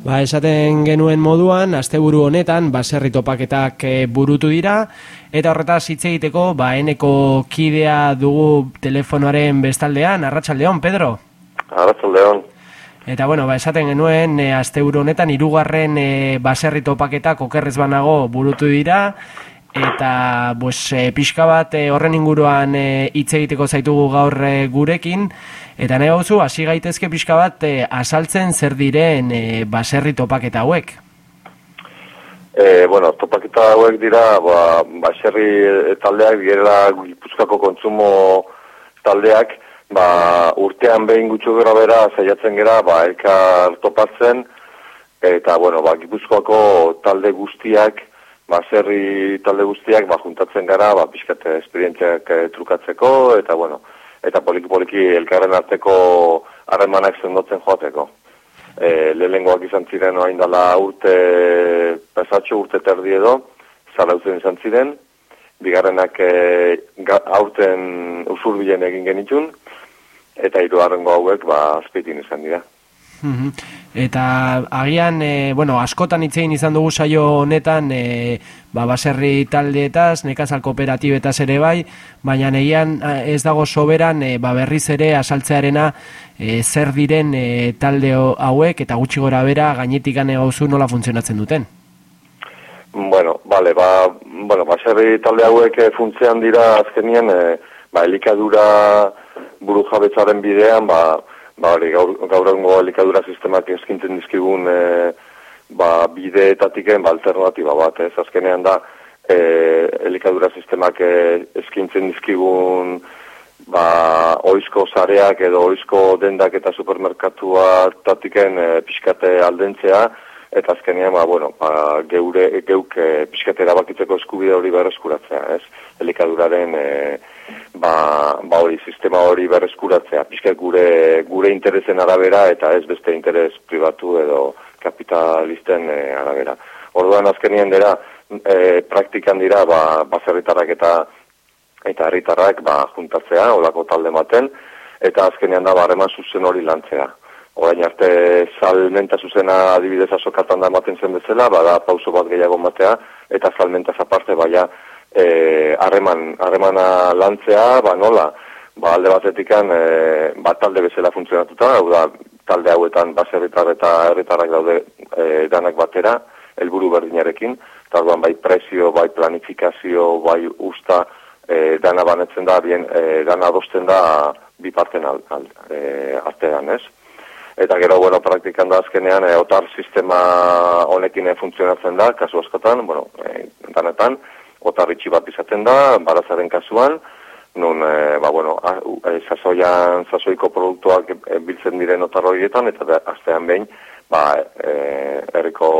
Ba, esaten genuen moduan, asteburu honetan, baserri topaketak eh, burutu dira, eta horretaz hitz egiteko, ba, eneko kidea dugu telefonoaren bestaldean, arratsaldeon Pedro? Arratxaldeon. Eta, bueno, ba, esaten genuen, e, asteburu honetan, irugarren e, baserri topaketak okerrez banago burutu dira, eta, pues, e, pixka bat horren inguruan hitz egiteko zaitugu gaur gurekin, Eta nahi gauzu, hasi gaitezke pixka bat e, asaltzen zer diren e, baserri topaketa hauek? E, bueno, topaketa hauek dira ba, baserri taldeak, girela gipuzkako kontsumo taldeak, ba, urtean behin gutxo gara bera, zaiatzen gera, ba, elkar topatzen, eta, bueno, ba, gipuzkoako talde guztiak, baserri talde guztiak, ba, juntatzen gara, ba, pixkate esperientziak trukatzeko, eta, bueno, eta poliki-poliki elkarren arteko harremanak zendotzen joateko. E, lehengoak izan ziren oain dala urte, pesatxo urte terdi edo, zarautzen izan ziren, bigarrenak e, aurten usurbilen egin genitun, eta hiru hauek ba, azpitin izan dira. Eta agian, e, bueno, askotan itzein izan dugu saio honetan, e, ba, baserri taldeetaz, nekazal kooperatibetaz ere bai, baina egian eh, ez dago soberan, e, ba, berriz ere asaltzearena e, zer diren e, talde hauek, eta gutxi gora bera, gainetik gauzu nola funtzionatzen duten? Bueno, vale, ba, bueno, baserri talde hauek funtzean dira azkenien, e, ba, elikadura buru jabetzaren bidean, ba, ba, hori, gaur, gaur elikadura sistemak eskintzen dizkigun e, ba, bideetatiken ba, alternatiba bat, ez, azkenean da, e, elikadura sistemak e, eskintzen dizkigun ba, oizko zareak edo oizko dendak eta supermerkatua tatiken e, pixkate aldentzea, eta azkenean, ba, bueno, ba, geure, geuk e, pixkate erabakitzeko eskubide hori berreskuratzea, ez, elikaduraren... E, ba, ba hori sistema hori berreskuratzea pizke gure gure interesen arabera eta ez beste interes pribatu edo kapitalisten e, arabera. Orduan azkenien dira e, praktikan dira ba baserritarrak eta eta herritarrak ba juntatzea olako talde maten eta azkenean da harreman zuzen hori lantzea. Orain arte salmenta zuzena adibidez azokatan da ematen zen bezala, bada pauso bat gehiago matea, eta salmenta aparte baia e, harreman harremana lantzea, ba nola, ba alde batetikan e, ba talde bezala funtzionatuta, hau da talde hauetan baserritar eta herritarrak daude e, danak batera, helburu berdinarekin, eta bai prezio, bai planifikazio, bai usta, e, dana banetzen da, bien, e, dana adosten da bi parten al, al, e, artean, ez? Eta gero, bueno, praktikan da azkenean, e, otar sistema honekin e, funtzionatzen da, kasu askotan, bueno, e, danetan, otarritxi bat izaten da, barazaren kasuan, nun, e, ba, bueno, e, sasoian, sasoiko produktuak biltzen diren otarroietan, eta da, astean behin, ba, e, erriko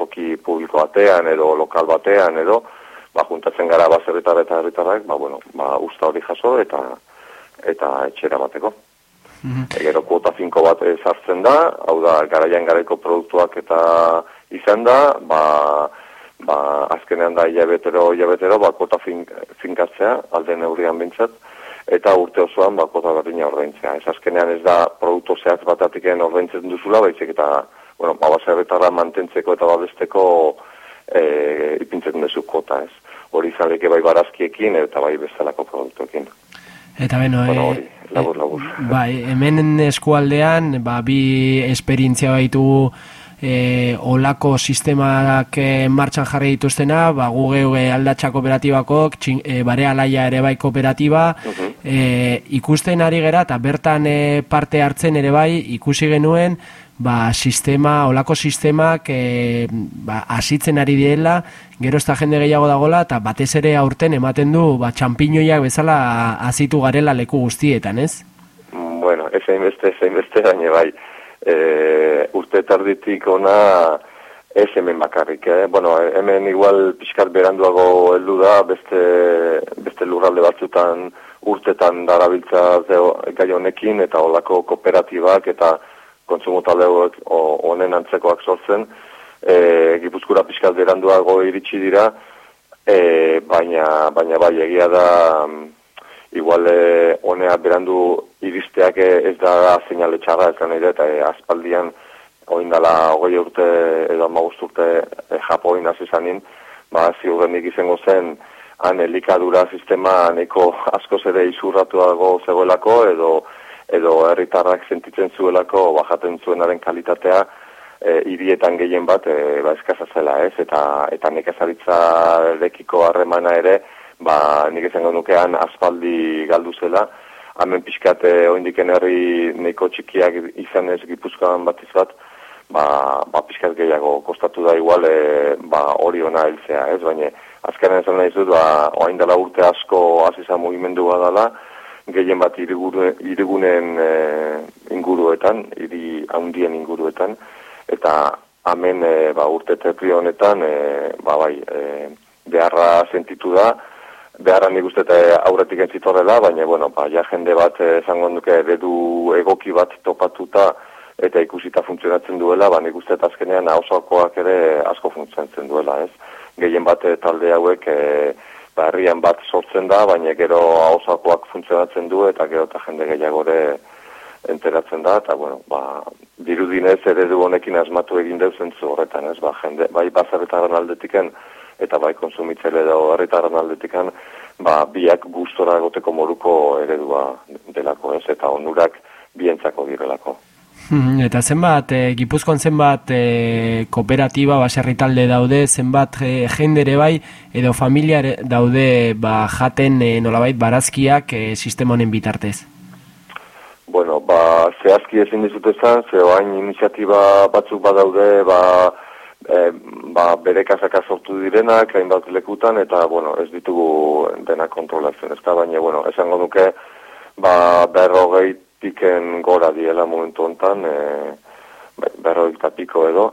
toki publiko batean, edo lokal batean, edo, ba, juntatzen gara baserritar eta herritarrak, ba, bueno, ba, usta hori jaso, eta eta etxera bateko. Mm -hmm. Egero kuota finko bat ezartzen da, hau da, garaian garaiko produktuak eta izan da, ba, ba, azkenean da hilabetero, hilabetero, ba, kota fin, finkatzea, alde neurrian bintzat, eta urte osoan, ba, kota berdina ordaintzea. Ez azkenean ez da produktu zehatz batatiken ordaintzen duzula, baizik eta, bueno, ba, baserretara mantentzeko eta babesteko e, ipintzen duzu kota, ez. Hori zaleke bai barazkiekin eta bai bezalako produktuekin. Eta beno, bueno, hori, labur, labur. Bai, hemen eskualdean, ba, bi esperientzia baitu e, olako sistemak e, martxan jarri dituztena, ba, gugeu e, aldatxa kooperatibako, e, bare alaia ere bai kooperatiba, e, ikusten ari gera, eta bertan e, parte hartzen ere bai, ikusi genuen, ba, sistema, olako sistemak e, ba, asitzen ari direla, gero ez jende gehiago dagola, eta batez ere aurten ematen du, ba, txampiñoiak bezala azitu garela leku guztietan, ez? Bueno, ez beste, ez beste, bai e, urte tarditik ona ez hemen bakarrik, eh? bueno, hemen igual pixkat beranduago heldu da, beste, beste lurralde batzutan urtetan darabiltza gai honekin eta olako kooperatibak eta kontsumo taldeoek honen antzekoak sortzen, e, gipuzkura pixkat beranduago iritsi dira, e, baina, baina bai egia da igual eh, honea berandu iristeak ez da seinale txarra ez nahi eta eh, aspaldian oindala hogei urte edo amagust urte e, Japoin hasi zanin, ba, ziurrenik izango zen, han elikadura sistema neko asko ere izurratuago zegoelako, edo edo herritarrak sentitzen zuelako bajaten zuenaren kalitatea e, irietan gehien bat e, ba eskaza zela, ez? Eta eta nekazaritza lekiko harremana ere, ba nik izango nukean aspaldi galdu zela. Hemen pixkate oindiken herri neko txikiak izan ez gipuzkoan batiz bat, ba, ba pixkat gehiago kostatu da igual e, ba, hori ona heltzea, ez? Baina azkaren esan nahi zut, ba, oain dela urte asko azizan mugimendua dela, gehien bat irigunen e, inguruetan, iri handien inguruetan, eta hemen e, ba, urte terri honetan, e, ba, bai, e, beharra sentitu da, beharra nik uste aurretik entzitorrela, baina, bueno, ba, ja jende bat esango duke eredu egoki bat topatuta, eta ikusita funtzionatzen duela, ba, nik uste azkenean hausakoak ere asko funtzionatzen duela, ez? Gehien bat talde hauek, e, barrian bat sortzen da, baina gero hausakoak funtzionatzen du eta gero eta jende gehiagore enteratzen da, eta bueno, ba, dirudinez eredu honekin asmatu egin deu zentzu horretan, ez, ba, jende, bai bazarretaren aldetiken, eta bai konsumitzele edo herritaren aldetikan, ba, biak gustora goteko moruko eredua delako, ez, eta onurak bientzako direlako. Hmm, eta zenbat, e, Gipuzkoan zenbat e, kooperatiba, baserri talde daude, zenbat e, jendere bai, edo familia daude ba, jaten e, nolabait barazkiak e, sistema honen bitartez? Bueno, ba, zehazki ezin dizut ezan, ze oain iniziatiba batzuk badaude, ba, e, ba, bere kasaka sortu direnak, hainbat lekutan, eta, bueno, ez ditugu dena kontrolatzen, ez da, baina, bueno, esango duke, ba, berrogeit piken gora diela momentu hontan, e, berroita piko edo,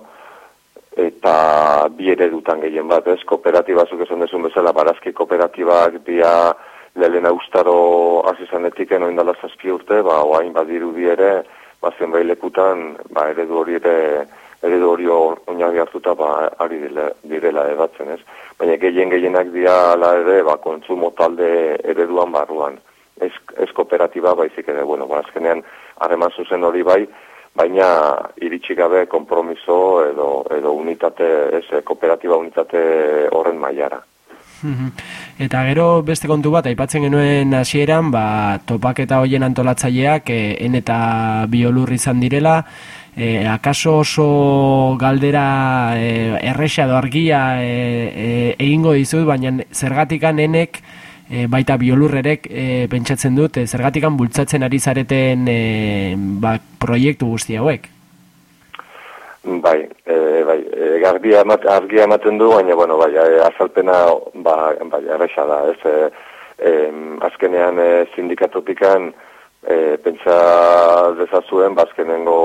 eta bi ere dutan gehien bat, ez? Kooperatiba zuk esan desun bezala, barazki kooperatibak dia lehena ustaro azizanetik enoin dala zazpi urte, ba, oain badiru di ere, ba, zenbait lekutan, ba, eredu hori ere, eredu hori oinagi hartuta, ba, ari direla ebatzen, ez? Baina gehien gehienak dia ala ere, ba, kontsumo talde ereduan barruan ez, ez kooperatiba baizik ere, bueno, ba, azkenean harreman zuzen hori bai, baina iritsi gabe konpromiso edo, edo unitate, ez, kooperatiba unitate horren mailara. Eta gero beste kontu bat, aipatzen genuen hasieran, ba, topaketa hoien antolatzaileak eh, en eta biolur izan direla, eh, akaso oso galdera eh, erresa edo argia eh, eh, egingo dizut, baina zergatikan enek e, baita biolurrerek e, pentsatzen dut, e, zergatikan bultzatzen ari zareten e, ba, proiektu guzti hauek? Bai, e, bai, e, argia, ematen du, baina, bueno, bai, azalpena, ba, bai, erresa da, ez, e, e, azkenean e, sindikatotikan, e, pentsa dezazuen, bazkenengo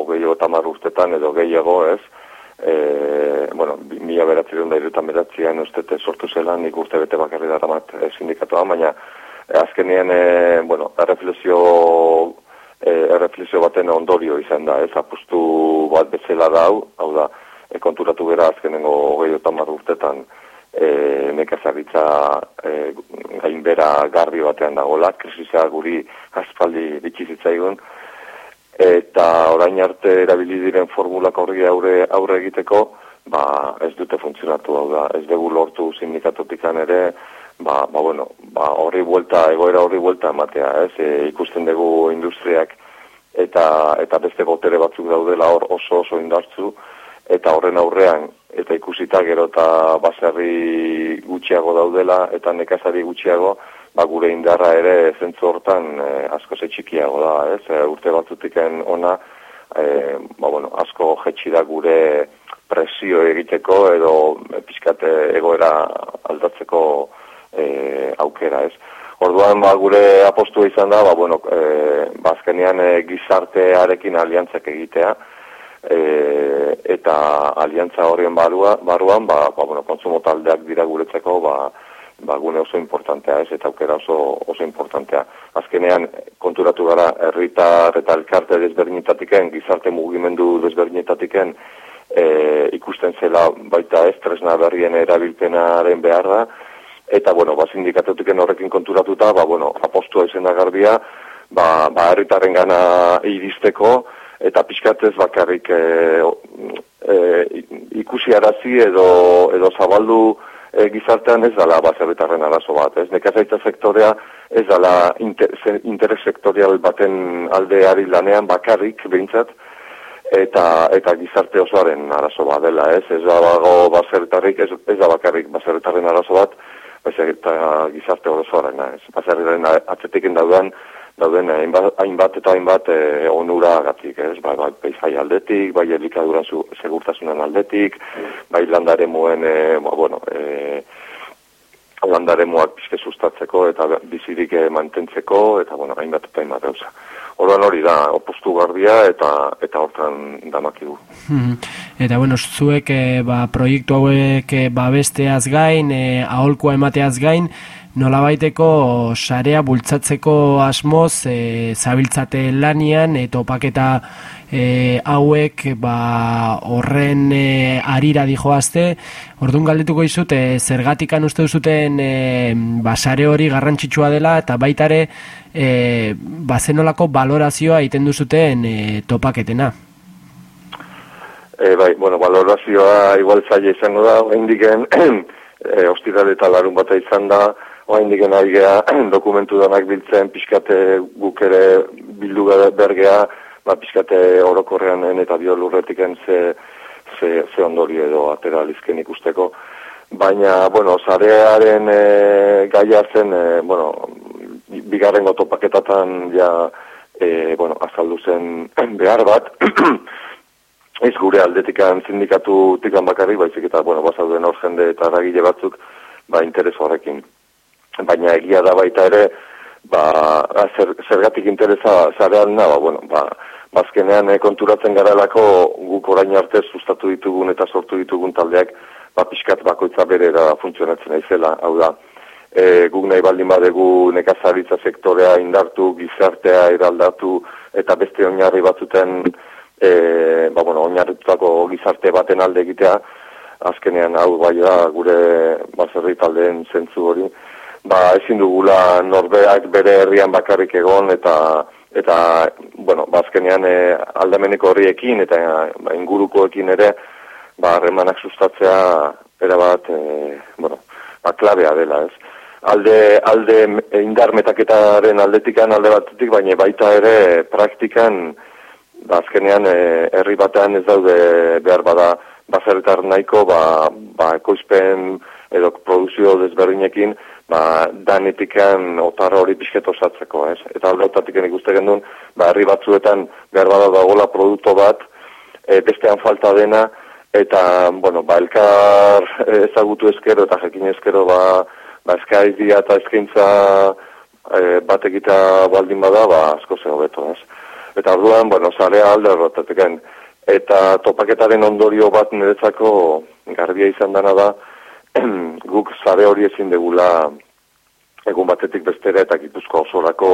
hogei tamar urtetan edo gehiago, ez, e, bueno, mila beratzen da irutan beratzean ustete sortu zela, nik urte bete bakarri dara bat e, sindikatoa, baina e, azkenien, e, bueno, erreflexio, e, erreflexio baten ondorio izan da, ez? Apustu bat betzela da hau, da, e, konturatu bera azkenengo gehiotan urtetan, e, nekazaritza e, gainbera garbi batean dagoela, krisisa guri aspaldi bitxizitzaigun, eta orain arte erabili diren formulak aurre aurre aurre egiteko ba ez dute funtzionatu. Hau da ez dugu lortu sindikatotikan ere ba, ba bueno ba horri vuelta egoera horri vuelta ematea ez? E, ikusten dugu industriak eta eta beste botere batzuk daudela hor oso oso indartzu eta horren aurrean eta ikusita gero eta baserri gutxiago daudela eta nekazari gutxiago ba, gure indarra ere zentzu hortan e, asko ze txikiago da, ez? E, urte batzutiken ona, e, ba, bueno, asko jetxi da gure presio egiteko edo pixkate egoera aldatzeko e, aukera, ez? Orduan, ba, gure apostu izan da, ba, bueno, e, bazkenean ba, e, gizartearekin aliantzak egitea, e, eta aliantza horien barua, baruan, ba, ba, bueno, konsumo taldeak dira guretzeko, ba, ba, gune oso importantea, ez, eta aukera oso, oso importantea. Azkenean, konturatu gara, herritar eta elkarte desberdinetatiken, gizarte mugimendu desberdinetatiken, e, ikusten zela baita estresna berrien erabilpenaren beharra, eta, bueno, ba, sindikatetiken horrekin konturatuta, ba, bueno, apostua izan da garbia, ba, ba herritaren gana iristeko, eta pixkatez bakarrik e, e, ikusi arazi edo, edo zabaldu e, gizartean ez dala baserritarren arazo bat. Ez nekazaitza sektorea ez dala inter, interes sektorial baten aldeari lanean bakarrik behintzat, eta eta gizarte osoaren arazo bat dela, ez? Ez da bago baserritarrik, ez, ez da bakarrik baserritarren arazo bat, baizik eta gizarte osoaren, ez? Baserritarren atzetiken daudan, dauden hainbat eta hainbat e, onura gatik, ez? Bai, bai, aldetik, bai elikaduran zu, segurtasunan aldetik, bai landare muen, e, ba, bueno, e, landare muak pizke sustatzeko eta bizirik mantentzeko, eta, bueno, hainbat eta hainbat gauza. Orduan hori da, opostu garbia eta eta hortan damaki du. Mhm. Eta bueno, zuek e, ba, proiektu hauek e, babesteaz gain, e, aholkoa emateaz gain, nola baiteko sarea bultzatzeko asmoz e, zabiltzate lanian eta opaketa e, hauek ba, horren e, arira dijoazte. Orduan galdetuko izut e, zergatikan uste duzuten e, ba, sare hori garrantzitsua dela eta baitare e, bazenolako balorazioa egiten duzuten e, topaketena. E, bai, bueno, balorazioa igual zaila izango da, indiken e, eta larun bata izan da oain diken ari dokumentu danak biltzen, pixkate guk ere bildu bergea, ba, pixkate orokorrean eta biolurretiken ze, ze, ze ondori edo atera lizken ikusteko. Baina, bueno, zarearen e, gaia zen, e, bueno, bigarren gotopaketatan ja, e, bueno, azaldu zen behar bat, ez gure aldetikan sindikatu tikan bakarrik, baizik eta, bueno, bazauden hor jende eta ragile batzuk, ba, interes horrekin baina egia da baita ere, ba, zer, zergatik interesa zarean ba, bueno, ba, bazkenean e, konturatzen garalako guk orain arte sustatu ditugun eta sortu ditugun taldeak, ba, pixkat bakoitza bere da funtzionatzen aizela, hau da, e, guk nahi baldin badegu nekazaritza sektorea indartu, gizartea eraldatu, eta beste oinarri batzuten, e, ba, bueno, oinarritutako gizarte baten alde egitea, azkenean hau bai da gure baserri taldeen zentzu hori, ba, ezin dugula norbeak bere herrian bakarrik egon eta eta bueno, bazkenean ba, e, aldameneko horriekin eta ba, ingurukoekin ere ba harremanak sustatzea era bat e, bueno, ba, klabea dela, ez? Alde, alde indar metaketaren aldetikan alde batetik, baina baita ere praktikan ba, azkenean e, herri batean ez daude behar bada bazerretar nahiko ba, ba ekoizpen edo produzio desberdinekin ba, danetikan otar hori pixket osatzeko, ez? Eta aldautatik ikuste gendun, ba, herri batzuetan behar bada dagoela produkto bat, e, bestean falta dena, eta, bueno, ba, elkar ezagutu ezkero eta jakin ezkero, ba, ba eskaidia eta eskaintza e, bat egita baldin bada, ba, asko zego beto, ez? Eta orduan, bueno, zarea alde horretatik Eta topaketaren ondorio bat niretzako garbia izan dena da, guk zare hori ezin degula egun batetik bestera eta gipuzko osorako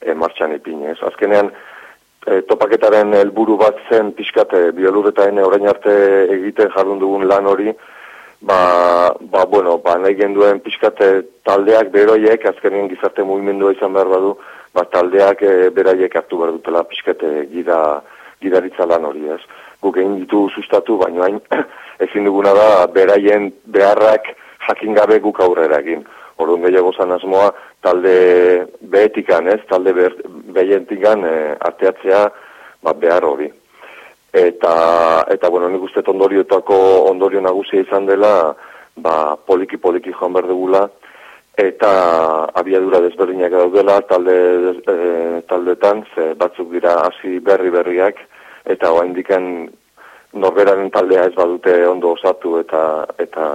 e, martxan ipinez. Azkenean, e, topaketaren helburu bat zen pixkate eh, biolurretain orain arte egiten jardun dugun lan hori, ba, ba, bueno, ba, nahi genduen pixkate taldeak beroiek, azkenean gizarte mugimendua izan behar badu, ba, taldeak e, beraiek hartu behar dutela pixkate gira, gidaritza lan hori ez. Guk egin ditu sustatu, baina hain ezin duguna da beraien beharrak jakin gabe guk aurrera egin. Orduan gehiago zan asmoa talde behetikan, ez, talde behentikan e, arteatzea ba, behar hori. Eta, eta bueno, nik uste ondorioetako ondorio nagusia izan dela, ba, poliki-poliki joan behar dugula, eta abiadura desberdinak daudela talde, e, taldetan, ze batzuk dira hasi berri-berriak, eta hoa indiken norberaren taldea ez badute ondo osatu eta eta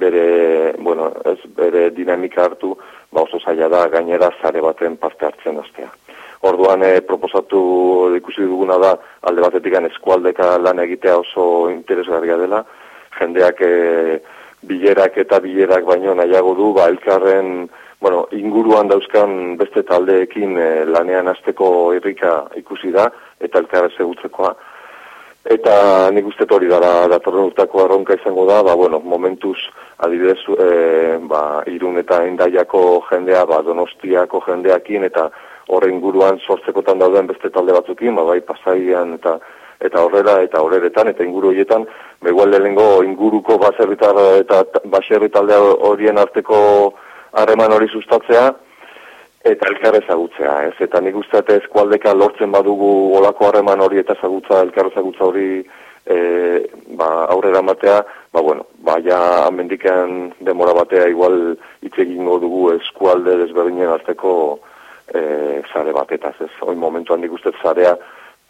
bere, bueno, ez bere dinamika hartu, ba oso zaila da gainera zare baten parte hartzen astea. Orduan e, proposatu ikusi duguna da alde batetik eskualdeka lan egitea oso interesgarria dela, jendeak e, bilerak eta bilerak baino nahiago du, ba elkarren bueno, inguruan dauzkan beste taldeekin e, lanean hasteko irrika ikusi da, eta elkarre segutzekoa. Eta nik uste hori dara datorren urtako arronka izango da, ba, bueno, momentuz adibidez e, ba, irun eta indaiako jendea, ba, donostiako jendeakin eta horren inguruan sortzekotan dauden beste talde batzukin, ba, bai pasaian eta eta horrela eta horretan eta inguru horietan, begual lehengo inguruko baserritar eta baserri talde horien arteko harreman hori sustatzea, eta elkar ezagutzea, ez? Eta nik uste eskualdeka lortzen badugu olako harreman hori eta ezagutza, elkar ezagutza hori e, ba, aurrera matea, ba, bueno, ba, ja amendikan demora batea igual hitz dugu eskualde desberdinen arteko e, zare batetaz, ez? Hoi momentuan nik uste zarea,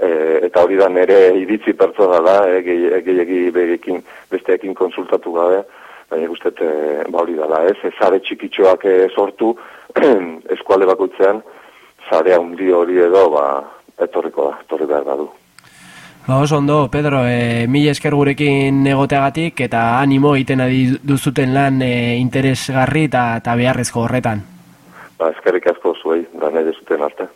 e, eta hori da nire iritzi pertsona da, e, gehiagi begekin besteekin konsultatu gabe, baina guztet e, ba hori da, ez, ez zare txikitxoak e, sortu, eskualde bakoitzean, zarea undi hori edo, ba, etorriko da, etorri behar da du. Ba, oso ondo, Pedro, e, mil esker gurekin negoteagatik eta animo egiten duzuten lan e, interesgarri eta, eta beharrezko horretan. Ba, eskerrik asko zuei, da nahi dezuten arte.